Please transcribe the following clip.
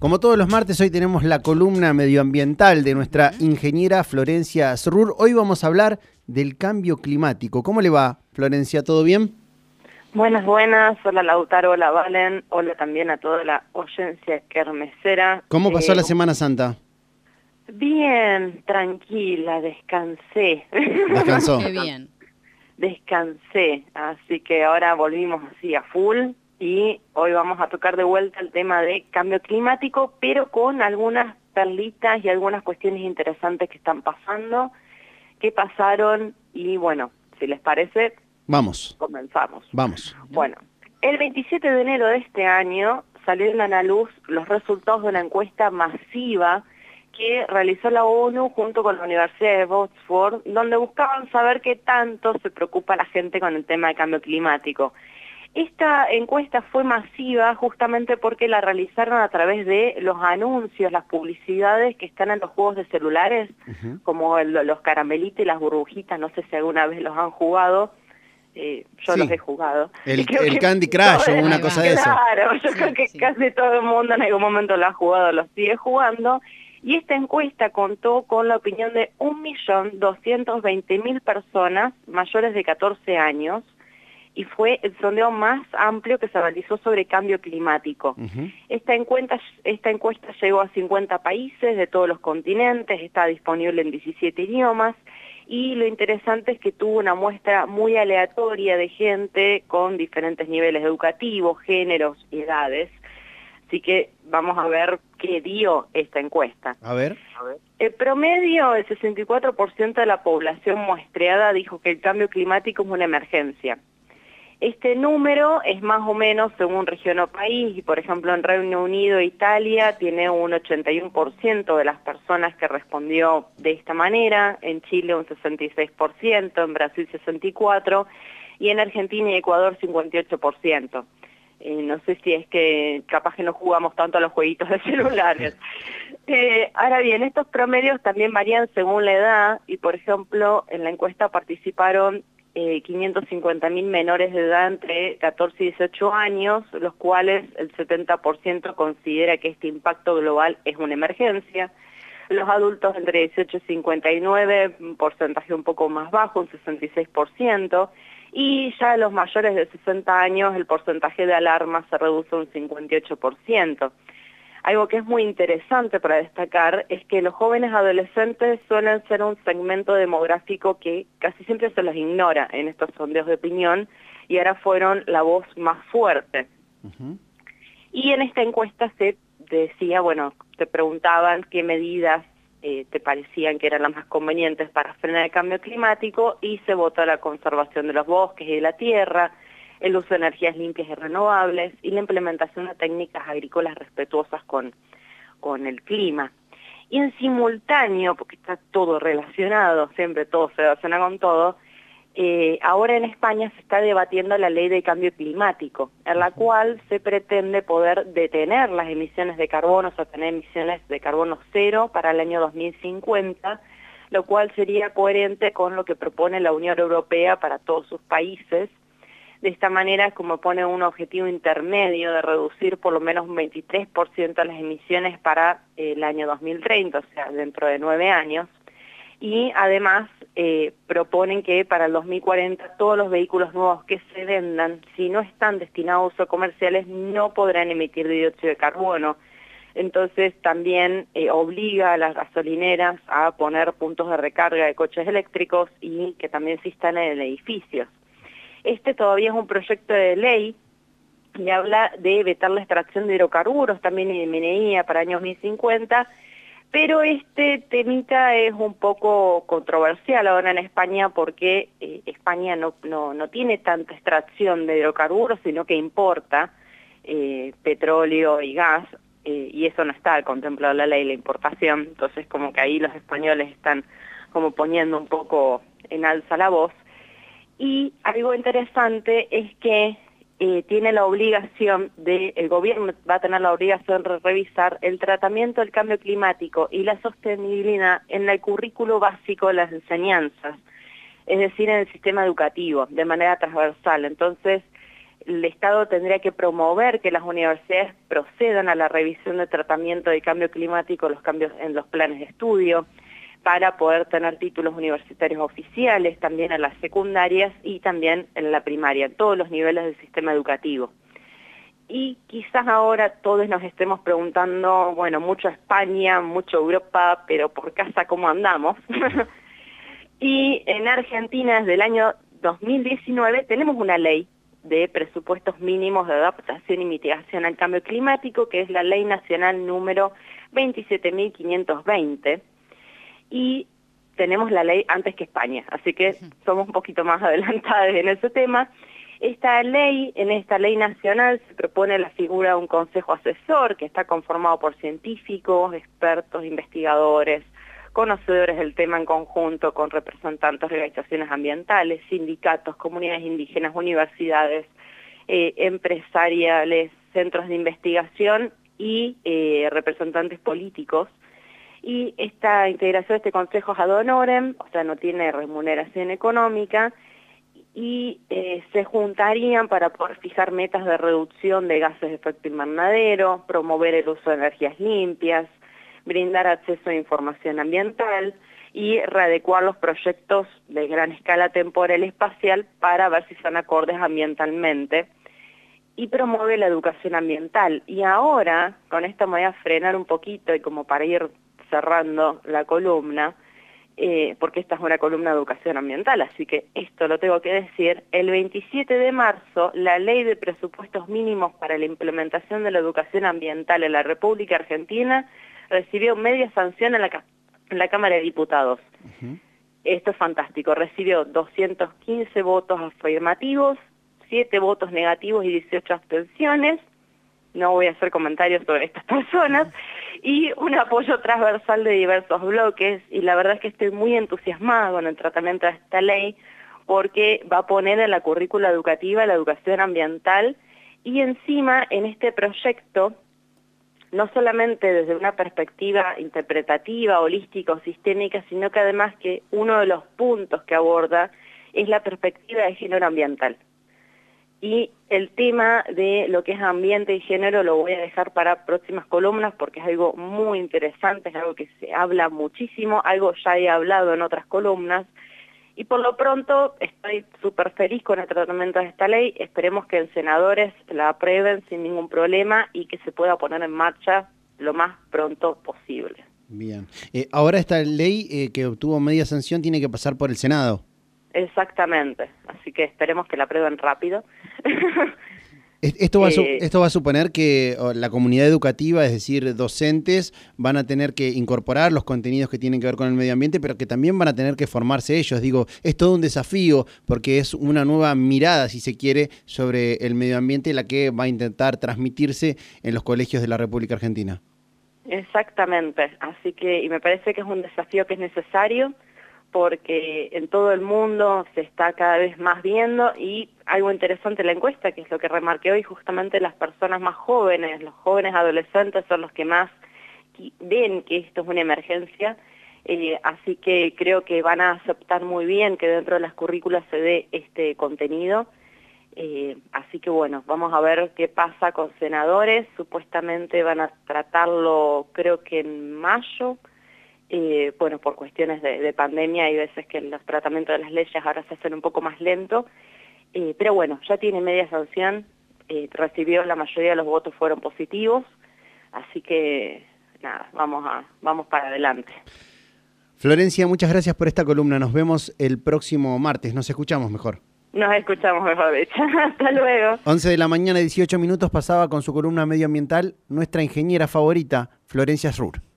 Como todos los martes, hoy tenemos la columna medioambiental de nuestra ingeniera Florencia Zrur. Hoy vamos a hablar del cambio climático. ¿Cómo le va, Florencia? ¿Todo bien? Buenas, buenas. Hola Lautaro, hola Valen. Hola también a toda la oyencia kermesera. ¿Cómo pasó la eh, Semana Santa? Bien, tranquila, descansé. Descansó. Qué bien. Descansé, así que ahora volvimos así a full y hoy vamos a tocar de vuelta el tema de cambio climático, pero con algunas perlitas y algunas cuestiones interesantes que están pasando, que pasaron y bueno, si les parece, vamos. Comenzamos. Vamos. Bueno, el 27 de enero de este año salieron a la luz los resultados de una encuesta masiva que realizó la ONU junto con la Universidad de Oxford, donde buscaban saber qué tanto se preocupa la gente con el tema de cambio climático. Esta encuesta fue masiva justamente porque la realizaron a través de los anuncios, las publicidades que están en los juegos de celulares, como los caramelitos y las burbujitas, no sé si alguna vez los han jugado, eh, yo los he jugado. El, Candy Crush o una cosa de eso. Claro, yo creo que casi todo el mundo en algún momento lo ha jugado, lo sigue jugando. Y esta encuesta contó con la opinión de 1.220.000 personas mayores de 14 años, y fue el sondeo más amplio que se realizó sobre cambio climático. esta, encuesta, esta encuesta llegó a 50 países de todos los continentes, está disponible en 17 idiomas y lo interesante es que tuvo una muestra muy aleatoria de gente con diferentes niveles educativos, géneros y edades. Así que vamos a ver qué dio esta encuesta. A ver. El promedio, el 64% de la población muestreada dijo que el cambio climático es una emergencia. Este número es más o menos según región o país, y por ejemplo en Reino Unido e Italia tiene un 81% de las personas que respondió de esta manera, en Chile un 66%, en Brasil 64% y en Argentina y Ecuador 58%. Eh, no sé si es que capaz que no jugamos tanto a los jueguitos de celulares. Eh, ahora bien, estos promedios también varían según la edad. Y por ejemplo en la encuesta participaron eh, 550.000 menores de edad entre 14 y 18 años, los cuales el 70% considera que este impacto global es una emergencia. Los adultos entre 18 y 59, un porcentaje un poco más bajo, un 66%, y ya los mayores de 60 años el porcentaje de alarma se reduce un 58%. Algo que es muy interesante para destacar es que los jóvenes adolescentes suelen ser un segmento demográfico que casi siempre se los ignora en estos sondeos de opinión y ahora fueron la voz más fuerte. Y en esta encuesta se decía, bueno, te preguntaban qué medidas eh, te parecían que eran las más convenientes para frenar el cambio climático y se votó la conservación de los bosques y de la tierra, el uso de energías limpias y renovables y la implementación de técnicas agrícolas respetuosas con, con el clima. Y en simultáneo, porque está todo relacionado, siempre todo se relaciona con todo, eh, ahora en España se está debatiendo la ley de cambio climático, en la cual se pretende poder detener las emisiones de carbono, o sea, tener emisiones de carbono cero para el año 2050, lo cual sería coherente con lo que propone la Unión Europea para todos sus países, de esta manera, como pone un objetivo intermedio de reducir por lo menos un 23% las emisiones para eh, el año 2030, o sea, dentro de nueve años. Y además eh, proponen que para el 2040 todos los vehículos nuevos que se vendan, si no están destinados a uso comerciales, no podrán emitir dióxido de carbono. Entonces también eh, obliga a las gasolineras a poner puntos de recarga de coches eléctricos y que también existan en edificios. Este todavía es un proyecto de ley y habla de vetar la extracción de hidrocarburos también y de minería para años 2050, pero este temita es un poco controversial ahora en España porque eh, España no, no, tiene tanta extracción de hidrocarburos, sino que importa eh, petróleo y gas, eh, y eso no está contemplado la ley, la importación, entonces como que ahí los españoles están como poniendo un poco en alza la voz. Y algo interesante es que eh, tiene la obligación de, el gobierno va a tener la obligación de revisar el tratamiento del cambio climático y la sostenibilidad en el currículo básico de las enseñanzas, es decir, en el sistema educativo, de manera transversal. Entonces, el Estado tendría que promover que las universidades procedan a la revisión de tratamiento de cambio climático, los cambios en los planes de estudio, para poder tener títulos universitarios oficiales, también en las secundarias y también en la primaria, en todos los niveles del sistema educativo. Y quizás ahora todos nos estemos preguntando, bueno, mucho España, mucho Europa, pero por casa, ¿cómo andamos? y en Argentina, desde el año 2019, tenemos una ley de presupuestos mínimos de adaptación y mitigación al cambio climático, que es la Ley Nacional número 27.520, y tenemos la ley antes que España, así que somos un poquito más adelantados en ese tema. Esta ley, en esta ley nacional se propone la figura de un consejo asesor que está conformado por científicos, expertos, investigadores, conocedores del tema en conjunto con representantes de organizaciones ambientales, sindicatos, comunidades indígenas, universidades, eh, empresariales, centros de investigación y eh, representantes políticos. Y esta integración de este consejo es ad honorem, o sea, no tiene remuneración económica, y eh, se juntarían para poder fijar metas de reducción de gases de efecto invernadero, promover el uso de energías limpias, brindar acceso a información ambiental y readecuar los proyectos de gran escala temporal espacial para ver si son acordes ambientalmente y promueve la educación ambiental. Y ahora, con esto me voy a frenar un poquito y como para ir cerrando la columna, eh, porque esta es una columna de educación ambiental, así que esto lo tengo que decir, el 27 de marzo la ley de presupuestos mínimos para la implementación de la educación ambiental en la República Argentina recibió media sanción en la, en la Cámara de Diputados. Esto es fantástico, recibió 215 votos afirmativos, 7 votos negativos y 18 abstenciones, no voy a hacer comentarios sobre estas personas, y un apoyo transversal de diversos bloques, y la verdad es que estoy muy entusiasmada con el tratamiento de esta ley, porque va a poner en la currícula educativa la educación ambiental, y encima en este proyecto no solamente desde una perspectiva interpretativa, holística o sistémica, sino que además que uno de los puntos que aborda es la perspectiva de género ambiental. Y el tema de lo que es ambiente y género lo voy a dejar para próximas columnas porque es algo muy interesante, es algo que se habla muchísimo, algo ya he hablado en otras columnas, y por lo pronto estoy súper feliz con el tratamiento de esta ley. Esperemos que en senadores la aprueben sin ningún problema y que se pueda poner en marcha lo más pronto posible. Bien. Eh, ahora esta ley eh, que obtuvo media sanción tiene que pasar por el Senado. Exactamente. Así que esperemos que la aprueben rápido. Esto va, eh, esto va a suponer que la comunidad educativa, es decir, docentes, van a tener que incorporar los contenidos que tienen que ver con el medio ambiente, pero que también van a tener que formarse ellos. Digo, es todo un desafío porque es una nueva mirada, si se quiere, sobre el medio ambiente la que va a intentar transmitirse en los colegios de la República Argentina. Exactamente, así que, y me parece que es un desafío que es necesario porque en todo el mundo se está cada vez más viendo y algo interesante en la encuesta, que es lo que remarqué hoy, justamente las personas más jóvenes, los jóvenes adolescentes son los que más ven que esto es una emergencia, eh, así que creo que van a aceptar muy bien que dentro de las currículas se dé este contenido. Eh, así que bueno, vamos a ver qué pasa con senadores, supuestamente van a tratarlo creo que en mayo, eh, bueno, por cuestiones de, pandemia hay veces que los tratamientos de las leyes ahora se hacen un poco más lento, eh, pero bueno, ya tiene media sanción, eh, recibió la mayoría de los votos fueron positivos, así que nada, vamos, a, vamos para adelante. Florencia, muchas gracias por esta columna, nos vemos el próximo martes, nos escuchamos mejor. Nos escuchamos mejor, de Hasta luego. 11 de la mañana, 18 minutos, pasaba con su columna medioambiental nuestra ingeniera favorita, Florencia Srur.